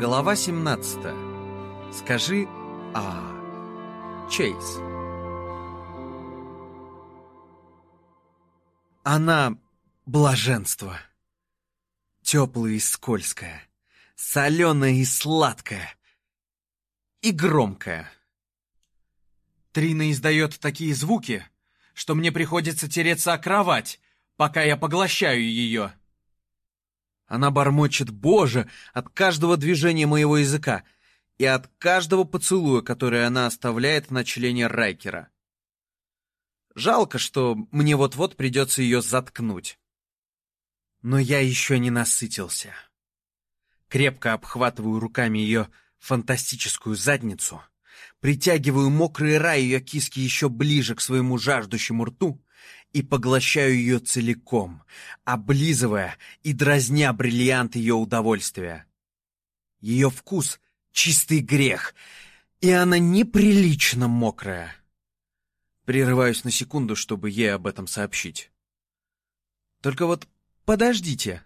Глава 17. Скажи «А». Чейз. Она — блаженство. Теплое и скользкое, соленое и сладкое, и громкое. Трина издает такие звуки, что мне приходится тереться о кровать, пока я поглощаю ее. Она бормочет «Боже!» от каждого движения моего языка и от каждого поцелуя, который она оставляет на члене Райкера. Жалко, что мне вот-вот придется ее заткнуть. Но я еще не насытился. Крепко обхватываю руками ее фантастическую задницу, притягиваю мокрый рай ее киски еще ближе к своему жаждущему рту и поглощаю ее целиком, облизывая и дразня бриллиант ее удовольствия. Ее вкус — чистый грех, и она неприлично мокрая. Прерываюсь на секунду, чтобы ей об этом сообщить. Только вот подождите.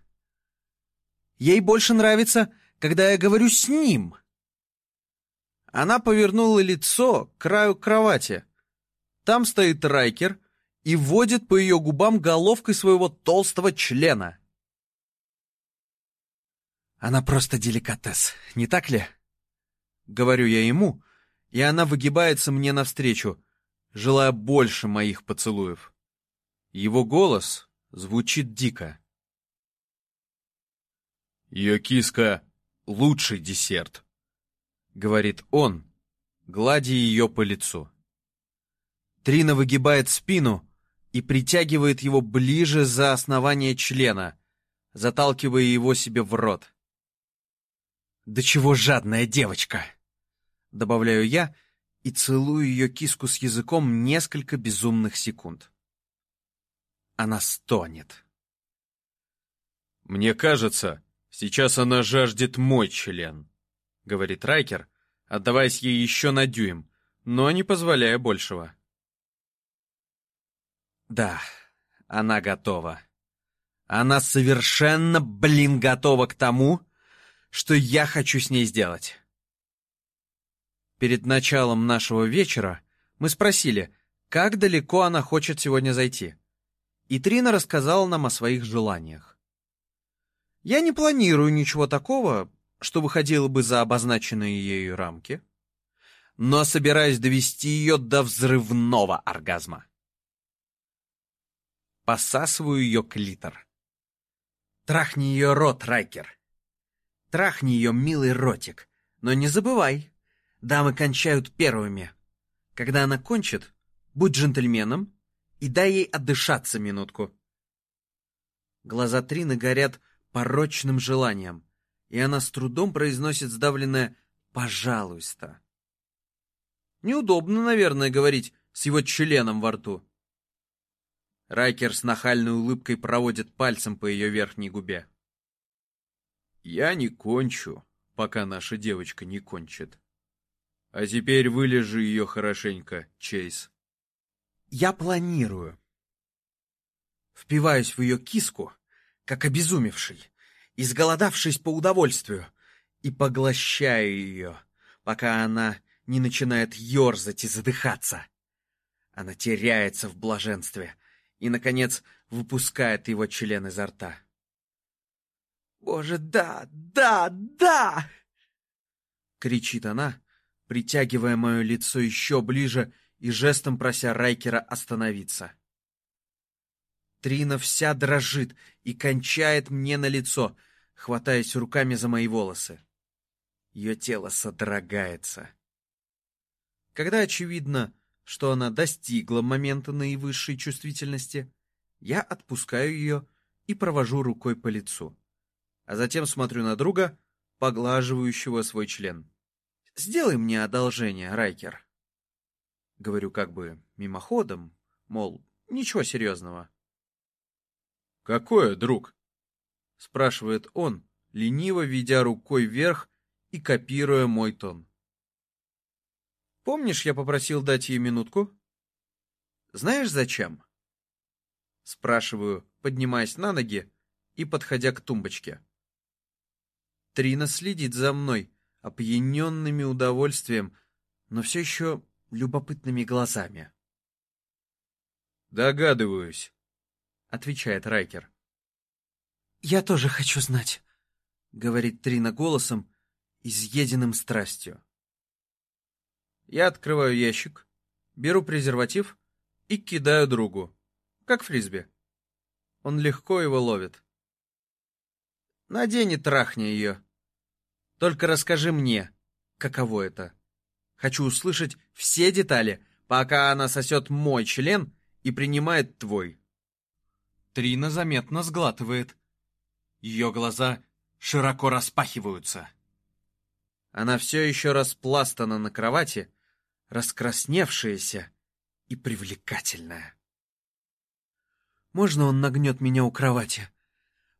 Ей больше нравится, когда я говорю с ним. Она повернула лицо к краю кровати. Там стоит Райкер и водит по ее губам головкой своего толстого члена. Она просто деликатес, не так ли? Говорю я ему, и она выгибается мне навстречу, желая больше моих поцелуев. Его голос звучит дико. «Ее киска — лучший десерт», — говорит он, гладя ее по лицу. Трина выгибает спину, и притягивает его ближе за основание члена, заталкивая его себе в рот. «Да чего жадная девочка!» Добавляю я и целую ее киску с языком несколько безумных секунд. Она стонет. «Мне кажется, сейчас она жаждет мой член», — говорит Райкер, отдаваясь ей еще на дюйм, но не позволяя большего. Да, она готова. Она совершенно, блин, готова к тому, что я хочу с ней сделать. Перед началом нашего вечера мы спросили, как далеко она хочет сегодня зайти. И Трина рассказала нам о своих желаниях. Я не планирую ничего такого, что выходило бы за обозначенные ею рамки, но собираюсь довести ее до взрывного оргазма посасываю ее клитор. Трахни ее рот, Райкер. Трахни ее милый ротик. Но не забывай, дамы кончают первыми. Когда она кончит, будь джентльменом и дай ей отдышаться минутку. Глаза Трины горят порочным желанием, и она с трудом произносит сдавленное «пожалуйста». Неудобно, наверное, говорить с его членом во рту. Райкер с нахальной улыбкой проводит пальцем по ее верхней губе. «Я не кончу, пока наша девочка не кончит. А теперь вылежи ее хорошенько, Чейз». «Я планирую». Впиваюсь в ее киску, как обезумевший, изголодавшись по удовольствию, и поглощаю ее, пока она не начинает ерзать и задыхаться. Она теряется в блаженстве — и, наконец, выпускает его член изо рта. «Боже, да, да, да!» Кричит она, притягивая мое лицо еще ближе и жестом прося Райкера остановиться. Трина вся дрожит и кончает мне на лицо, хватаясь руками за мои волосы. Ее тело содрогается. Когда, очевидно, что она достигла момента наивысшей чувствительности, я отпускаю ее и провожу рукой по лицу. А затем смотрю на друга, поглаживающего свой член. «Сделай мне одолжение, Райкер». Говорю как бы мимоходом, мол, ничего серьезного. «Какое, друг?» — спрашивает он, лениво ведя рукой вверх и копируя мой тон. Помнишь, я попросил дать ей минутку? Знаешь, зачем? Спрашиваю, поднимаясь на ноги и подходя к тумбочке. Трина следит за мной, опьяненными удовольствием, но все еще любопытными глазами. «Догадываюсь», — отвечает Райкер. «Я тоже хочу знать», — говорит Трина голосом, изъеденным страстью. Я открываю ящик, беру презерватив и кидаю другу, как фрисби. Он легко его ловит. Надень и трахни ее. Только расскажи мне, каково это. Хочу услышать все детали, пока она сосет мой член и принимает твой. Трина заметно сглатывает. Ее глаза широко распахиваются. Она все еще распластана на кровати, раскрасневшаяся и привлекательная. «Можно он нагнет меня у кровати?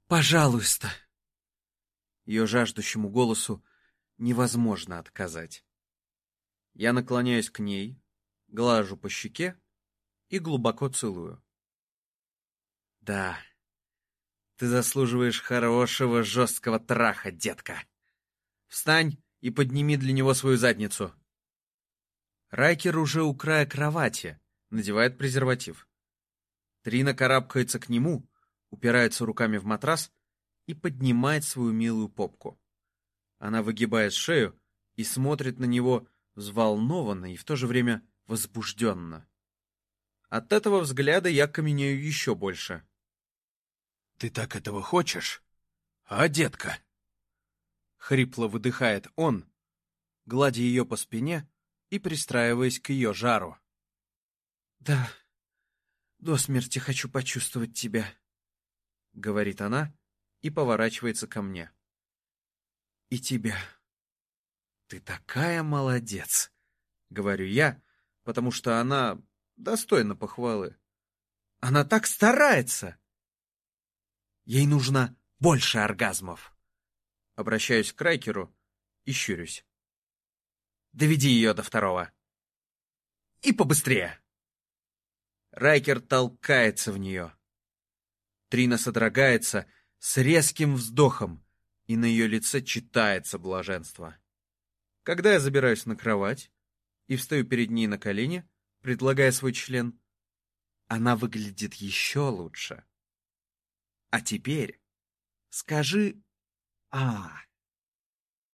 Пожалуйста!» Ее жаждущему голосу невозможно отказать. Я наклоняюсь к ней, глажу по щеке и глубоко целую. «Да, ты заслуживаешь хорошего жесткого траха, детка. Встань и подними для него свою задницу». Райкер уже у края кровати, надевает презерватив. Трина карабкается к нему, упирается руками в матрас и поднимает свою милую попку. Она выгибает шею и смотрит на него взволнованно и в то же время возбужденно. От этого взгляда я каменею еще больше. «Ты так этого хочешь? А, детка?» Хрипло выдыхает он, гладя ее по спине и пристраиваясь к ее жару. «Да, до смерти хочу почувствовать тебя», — говорит она и поворачивается ко мне. «И тебя. Ты такая молодец», — говорю я, потому что она достойна похвалы. Она так старается. Ей нужно больше оргазмов. Обращаюсь к Крайкеру и щурюсь. Доведи ее до второго. И побыстрее. Райкер толкается в нее. Трина содрогается с резким вздохом, и на ее лице читается блаженство. Когда я забираюсь на кровать и встаю перед ней на колени, предлагая свой член, она выглядит еще лучше. А теперь скажи «А».